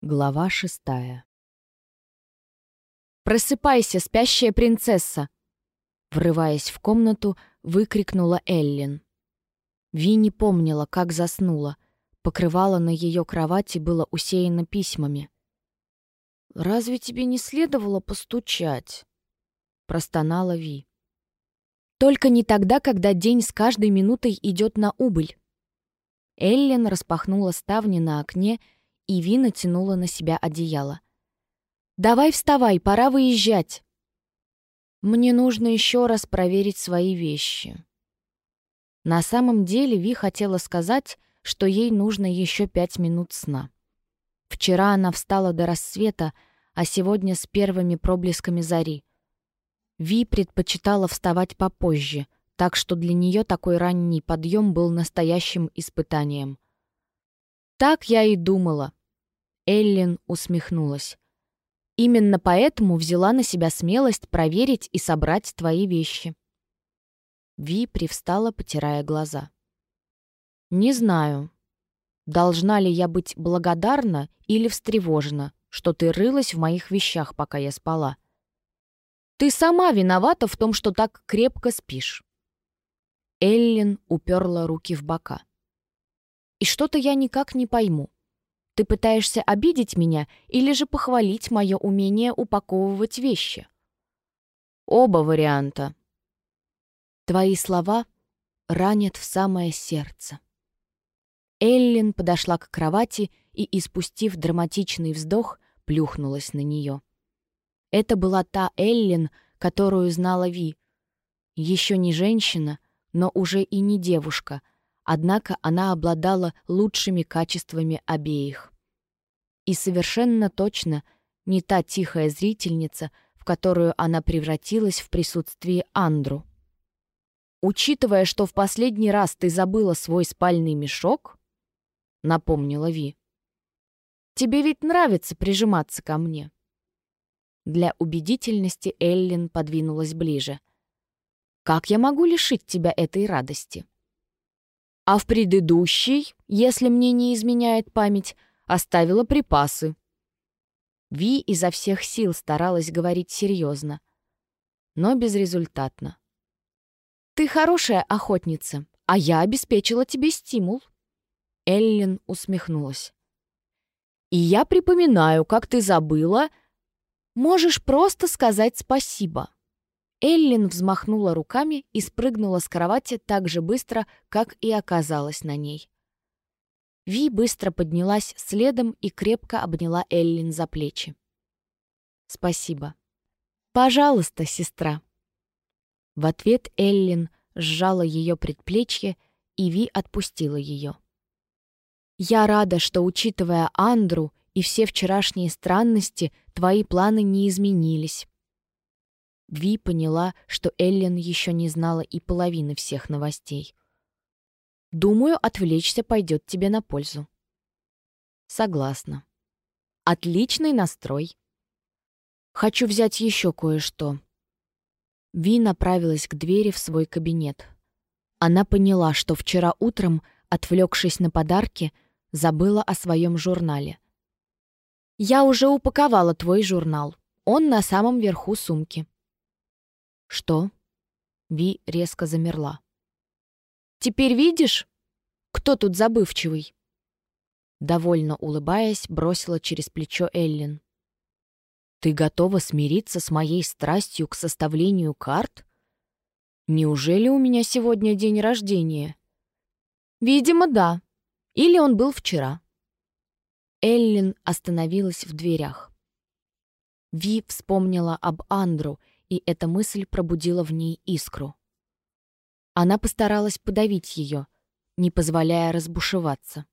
Глава шестая. «Просыпайся, спящая принцесса!» Врываясь в комнату, выкрикнула Эллин. Ви не помнила, как заснула. Покрывало на ее кровати было усеяно письмами. «Разве тебе не следовало постучать?» Простонала Ви. «Только не тогда, когда день с каждой минутой идет на убыль». Эллен распахнула ставни на окне и Ви натянула на себя одеяло. «Давай вставай, пора выезжать!» «Мне нужно еще раз проверить свои вещи». На самом деле Ви хотела сказать, что ей нужно еще пять минут сна. Вчера она встала до рассвета, а сегодня с первыми проблесками зари. Ви предпочитала вставать попозже, так что для нее такой ранний подъем был настоящим испытанием. Так я и думала. Эллен усмехнулась. «Именно поэтому взяла на себя смелость проверить и собрать твои вещи». Ви привстала, потирая глаза. «Не знаю, должна ли я быть благодарна или встревожена, что ты рылась в моих вещах, пока я спала. Ты сама виновата в том, что так крепко спишь». Эллен уперла руки в бока. «И что-то я никак не пойму. Ты пытаешься обидеть меня или же похвалить мое умение упаковывать вещи? Оба варианта. Твои слова ранят в самое сердце. Эллин подошла к кровати и, испустив драматичный вздох, плюхнулась на нее. Это была та Эллин, которую знала Ви. Еще не женщина, но уже и не девушка — Однако она обладала лучшими качествами обеих. И совершенно точно не та тихая зрительница, в которую она превратилась в присутствии Андру. «Учитывая, что в последний раз ты забыла свой спальный мешок», — напомнила Ви, — «тебе ведь нравится прижиматься ко мне». Для убедительности Эллен подвинулась ближе. «Как я могу лишить тебя этой радости?» А в предыдущей, если мне не изменяет память, оставила припасы. Ви изо всех сил старалась говорить серьезно, но безрезультатно. «Ты хорошая охотница, а я обеспечила тебе стимул». Эллен усмехнулась. «И я припоминаю, как ты забыла. Можешь просто сказать спасибо». Эллин взмахнула руками и спрыгнула с кровати так же быстро, как и оказалась на ней. Ви быстро поднялась следом и крепко обняла Эллин за плечи. «Спасибо». «Пожалуйста, сестра». В ответ Эллин сжала ее предплечье, и Ви отпустила ее. «Я рада, что, учитывая Андру и все вчерашние странности, твои планы не изменились. Ви поняла, что Эллен еще не знала и половины всех новостей. «Думаю, отвлечься пойдет тебе на пользу». «Согласна. Отличный настрой. Хочу взять еще кое-что». Ви направилась к двери в свой кабинет. Она поняла, что вчера утром, отвлекшись на подарки, забыла о своем журнале. «Я уже упаковала твой журнал. Он на самом верху сумки», «Что?» Ви резко замерла. «Теперь видишь, кто тут забывчивый?» Довольно улыбаясь, бросила через плечо Эллин. «Ты готова смириться с моей страстью к составлению карт? Неужели у меня сегодня день рождения?» «Видимо, да. Или он был вчера». Эллин остановилась в дверях. Ви вспомнила об Андру и эта мысль пробудила в ней искру. Она постаралась подавить ее, не позволяя разбушеваться.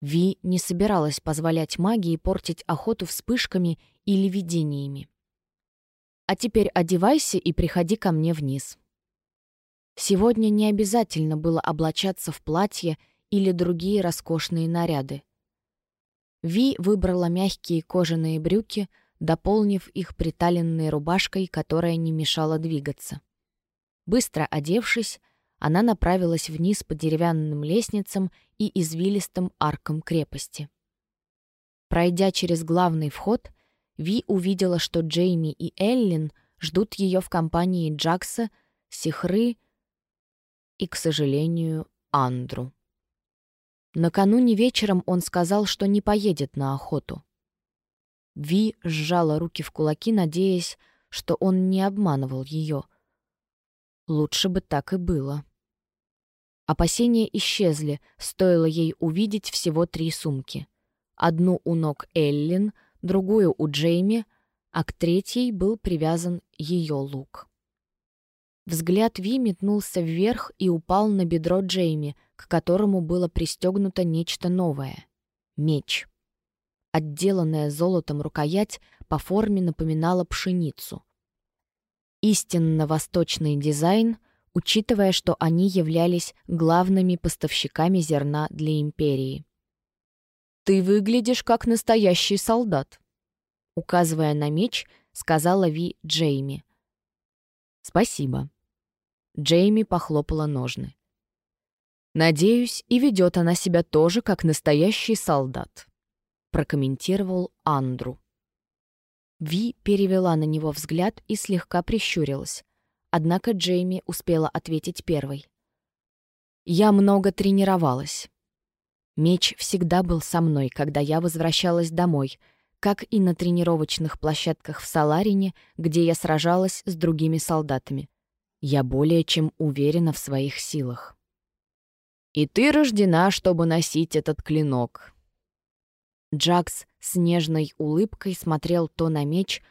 Ви не собиралась позволять магии портить охоту вспышками или видениями. «А теперь одевайся и приходи ко мне вниз». Сегодня не обязательно было облачаться в платье или другие роскошные наряды. Ви выбрала мягкие кожаные брюки — дополнив их приталенной рубашкой, которая не мешала двигаться. Быстро одевшись, она направилась вниз по деревянным лестницам и извилистым аркам крепости. Пройдя через главный вход, Ви увидела, что Джейми и Эллин ждут ее в компании Джакса, Сихры и, к сожалению, Андру. Накануне вечером он сказал, что не поедет на охоту. Ви сжала руки в кулаки, надеясь, что он не обманывал ее. Лучше бы так и было. Опасения исчезли, стоило ей увидеть всего три сумки. Одну у ног Эллин, другую у Джейми, а к третьей был привязан ее лук. Взгляд Ви метнулся вверх и упал на бедро Джейми, к которому было пристегнуто нечто новое — меч. Отделанная золотом рукоять по форме напоминала пшеницу. Истинно восточный дизайн, учитывая, что они являлись главными поставщиками зерна для империи. «Ты выглядишь как настоящий солдат», — указывая на меч, сказала Ви Джейми. «Спасибо». Джейми похлопала ножны. «Надеюсь, и ведет она себя тоже, как настоящий солдат», — прокомментировал Андру. Ви перевела на него взгляд и слегка прищурилась. Однако Джейми успела ответить первой. «Я много тренировалась. Меч всегда был со мной, когда я возвращалась домой, как и на тренировочных площадках в Саларине, где я сражалась с другими солдатами. Я более чем уверена в своих силах. «И ты рождена, чтобы носить этот клинок». Джакс с нежной улыбкой смотрел то на меч,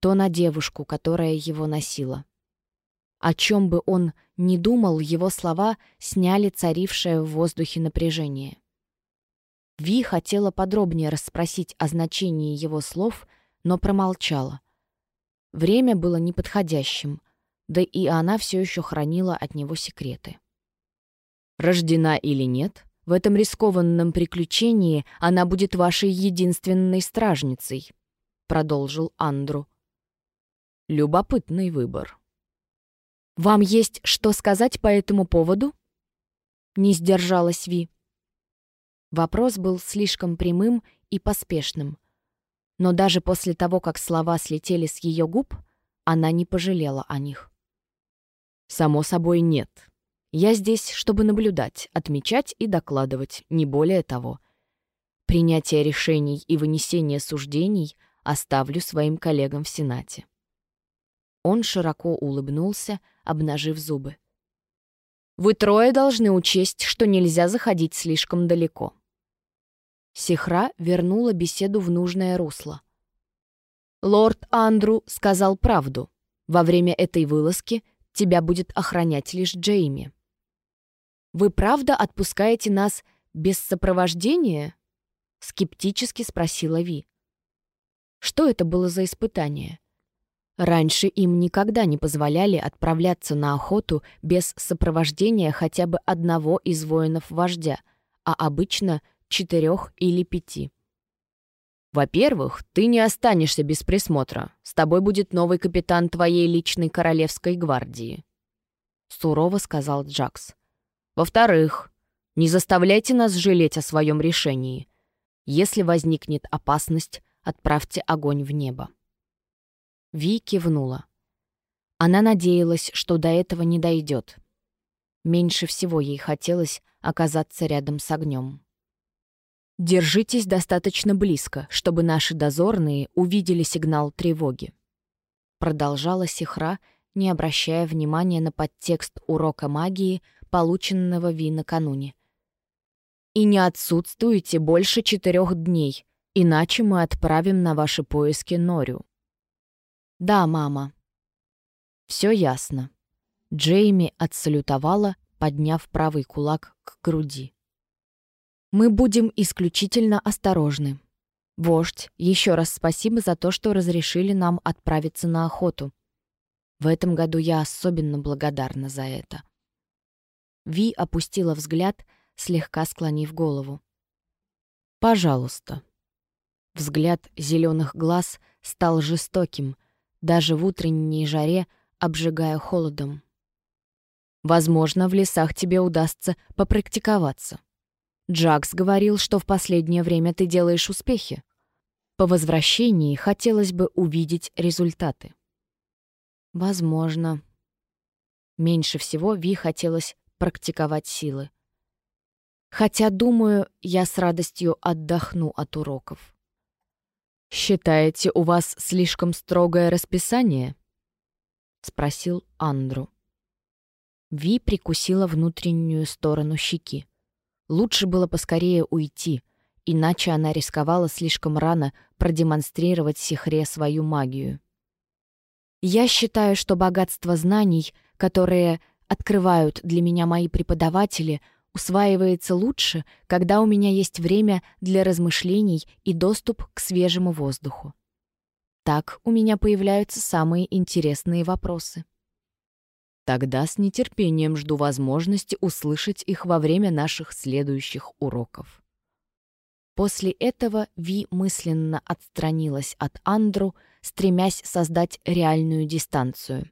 то на девушку, которая его носила. О чем бы он ни думал, его слова сняли царившее в воздухе напряжение. Ви хотела подробнее расспросить о значении его слов, но промолчала. Время было неподходящим да и она все еще хранила от него секреты. «Рождена или нет, в этом рискованном приключении она будет вашей единственной стражницей», — продолжил Андру. «Любопытный выбор». «Вам есть что сказать по этому поводу?» Не сдержалась Ви. Вопрос был слишком прямым и поспешным. Но даже после того, как слова слетели с ее губ, она не пожалела о них. Само собой, нет. Я здесь, чтобы наблюдать, отмечать и докладывать, не более того. Принятие решений и вынесение суждений оставлю своим коллегам в Сенате. Он широко улыбнулся, обнажив зубы. «Вы трое должны учесть, что нельзя заходить слишком далеко». Сихра вернула беседу в нужное русло. «Лорд Андру сказал правду. Во время этой вылазки — тебя будет охранять лишь Джейми. «Вы правда отпускаете нас без сопровождения?» — скептически спросила Ви. Что это было за испытание? Раньше им никогда не позволяли отправляться на охоту без сопровождения хотя бы одного из воинов-вождя, а обычно четырех или пяти. Во-первых, ты не останешься без присмотра. С тобой будет новый капитан твоей личной королевской гвардии. Сурово сказал Джакс. Во-вторых, не заставляйте нас жалеть о своем решении. Если возникнет опасность, отправьте огонь в небо. Ви кивнула. Она надеялась, что до этого не дойдет. Меньше всего ей хотелось оказаться рядом с огнем. Держитесь достаточно близко, чтобы наши дозорные увидели сигнал тревоги. Продолжала Сихра, не обращая внимания на подтекст урока магии, полученного Ви накануне. «И не отсутствуйте больше четырех дней, иначе мы отправим на ваши поиски Норю». «Да, мама». Все ясно». Джейми отсалютовала, подняв правый кулак к груди. Мы будем исключительно осторожны. Вождь, еще раз спасибо за то, что разрешили нам отправиться на охоту. В этом году я особенно благодарна за это. Ви опустила взгляд, слегка склонив голову. «Пожалуйста». Взгляд зеленых глаз стал жестоким, даже в утренней жаре обжигая холодом. «Возможно, в лесах тебе удастся попрактиковаться. Джакс говорил, что в последнее время ты делаешь успехи. По возвращении хотелось бы увидеть результаты. Возможно. Меньше всего Ви хотелось практиковать силы. Хотя, думаю, я с радостью отдохну от уроков. «Считаете, у вас слишком строгое расписание?» — спросил Андру. Ви прикусила внутреннюю сторону щеки. Лучше было поскорее уйти, иначе она рисковала слишком рано продемонстрировать Сихре свою магию. Я считаю, что богатство знаний, которые открывают для меня мои преподаватели, усваивается лучше, когда у меня есть время для размышлений и доступ к свежему воздуху. Так у меня появляются самые интересные вопросы. Тогда с нетерпением жду возможности услышать их во время наших следующих уроков. После этого Ви мысленно отстранилась от Андру, стремясь создать реальную дистанцию.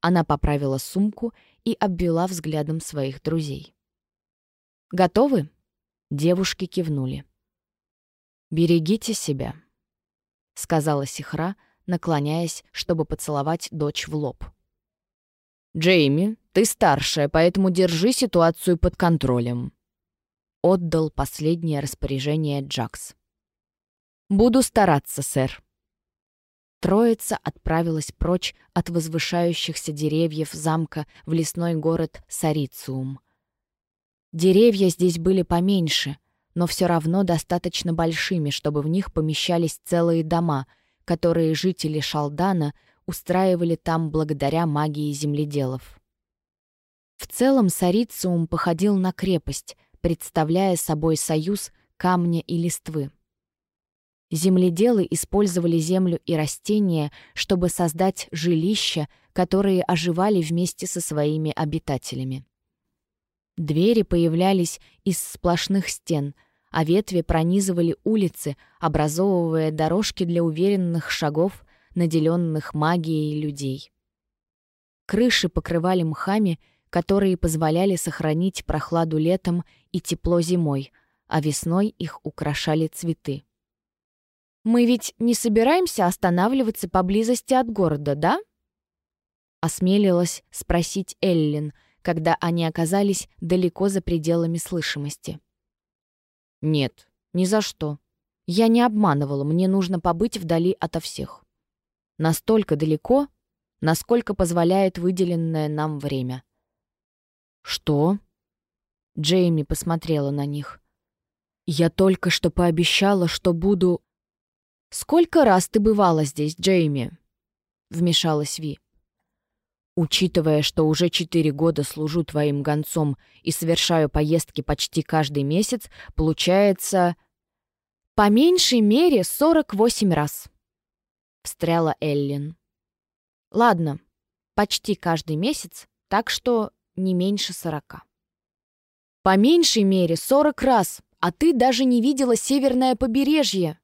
Она поправила сумку и обвела взглядом своих друзей. «Готовы?» Девушки кивнули. «Берегите себя», — сказала Сихра, наклоняясь, чтобы поцеловать дочь в лоб. «Джейми, ты старшая, поэтому держи ситуацию под контролем», — отдал последнее распоряжение Джакс. «Буду стараться, сэр». Троица отправилась прочь от возвышающихся деревьев замка в лесной город Сарициум. Деревья здесь были поменьше, но все равно достаточно большими, чтобы в них помещались целые дома, которые жители Шалдана устраивали там благодаря магии земледелов. В целом Сарициум походил на крепость, представляя собой союз камня и листвы. Земледелы использовали землю и растения, чтобы создать жилища, которые оживали вместе со своими обитателями. Двери появлялись из сплошных стен, а ветви пронизывали улицы, образовывая дорожки для уверенных шагов наделенных магией людей. Крыши покрывали мхами, которые позволяли сохранить прохладу летом и тепло зимой, а весной их украшали цветы. «Мы ведь не собираемся останавливаться поблизости от города, да?» Осмелилась спросить Эллин, когда они оказались далеко за пределами слышимости. «Нет, ни за что. Я не обманывала, мне нужно побыть вдали ото всех. Настолько далеко, насколько позволяет выделенное нам время. «Что?» Джейми посмотрела на них. «Я только что пообещала, что буду...» «Сколько раз ты бывала здесь, Джейми?» Вмешалась Ви. «Учитывая, что уже четыре года служу твоим гонцом и совершаю поездки почти каждый месяц, получается...» «По меньшей мере сорок восемь раз», встряла Эллин. «Ладно, почти каждый месяц, так что не меньше сорока». «По меньшей мере сорок раз, а ты даже не видела северное побережье!» —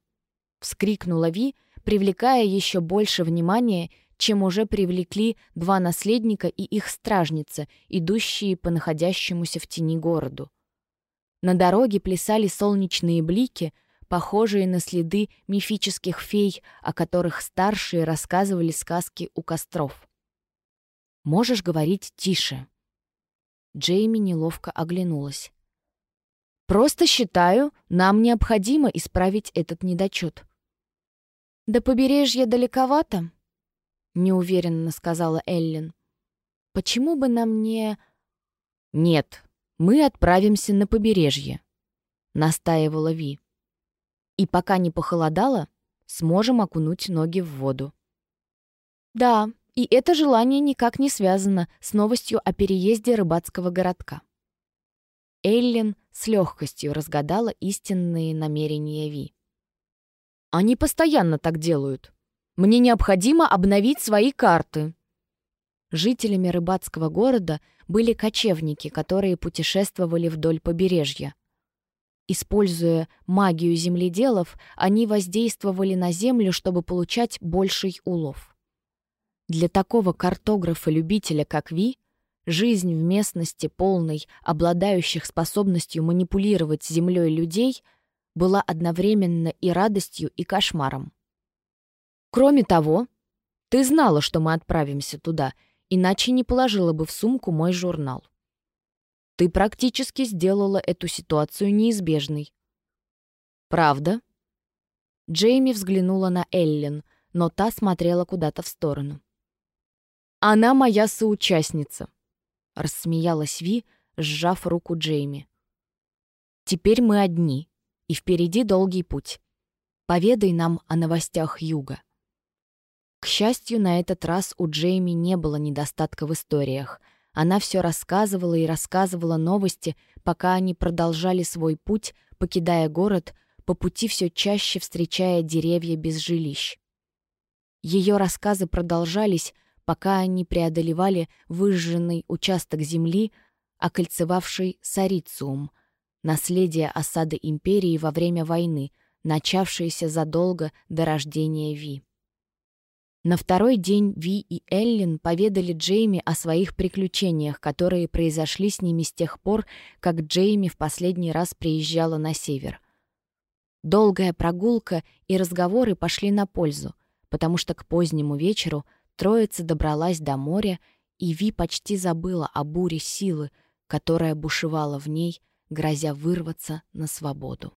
вскрикнула Ви, привлекая еще больше внимания, чем уже привлекли два наследника и их стражница, идущие по находящемуся в тени городу. На дороге плясали солнечные блики, похожие на следы мифических фей, о которых старшие рассказывали сказки у костров. «Можешь говорить тише?» Джейми неловко оглянулась. «Просто считаю, нам необходимо исправить этот недочет». «До побережья далековато?» — неуверенно сказала Эллен. «Почему бы нам не...» «Нет, мы отправимся на побережье», — настаивала Ви и пока не похолодало, сможем окунуть ноги в воду. Да, и это желание никак не связано с новостью о переезде рыбацкого городка. Эллен с легкостью разгадала истинные намерения Ви. «Они постоянно так делают. Мне необходимо обновить свои карты». Жителями рыбацкого города были кочевники, которые путешествовали вдоль побережья. Используя магию земледелов, они воздействовали на землю, чтобы получать больший улов. Для такого картографа-любителя, как Ви, жизнь в местности, полной обладающих способностью манипулировать землей людей, была одновременно и радостью, и кошмаром. Кроме того, ты знала, что мы отправимся туда, иначе не положила бы в сумку мой журнал. Ты практически сделала эту ситуацию неизбежной. Правда? Джейми взглянула на Эллен, но та смотрела куда-то в сторону. «Она моя соучастница», — рассмеялась Ви, сжав руку Джейми. «Теперь мы одни, и впереди долгий путь. Поведай нам о новостях Юга». К счастью, на этот раз у Джейми не было недостатка в историях. Она все рассказывала и рассказывала новости, пока они продолжали свой путь, покидая город, по пути все чаще встречая деревья без жилищ. Ее рассказы продолжались, пока они преодолевали выжженный участок земли, окольцевавший Сарициум, наследие осады империи во время войны, начавшееся задолго до рождения Ви. На второй день Ви и Эллен поведали Джейми о своих приключениях, которые произошли с ними с тех пор, как Джейми в последний раз приезжала на север. Долгая прогулка и разговоры пошли на пользу, потому что к позднему вечеру троица добралась до моря, и Ви почти забыла о буре силы, которая бушевала в ней, грозя вырваться на свободу.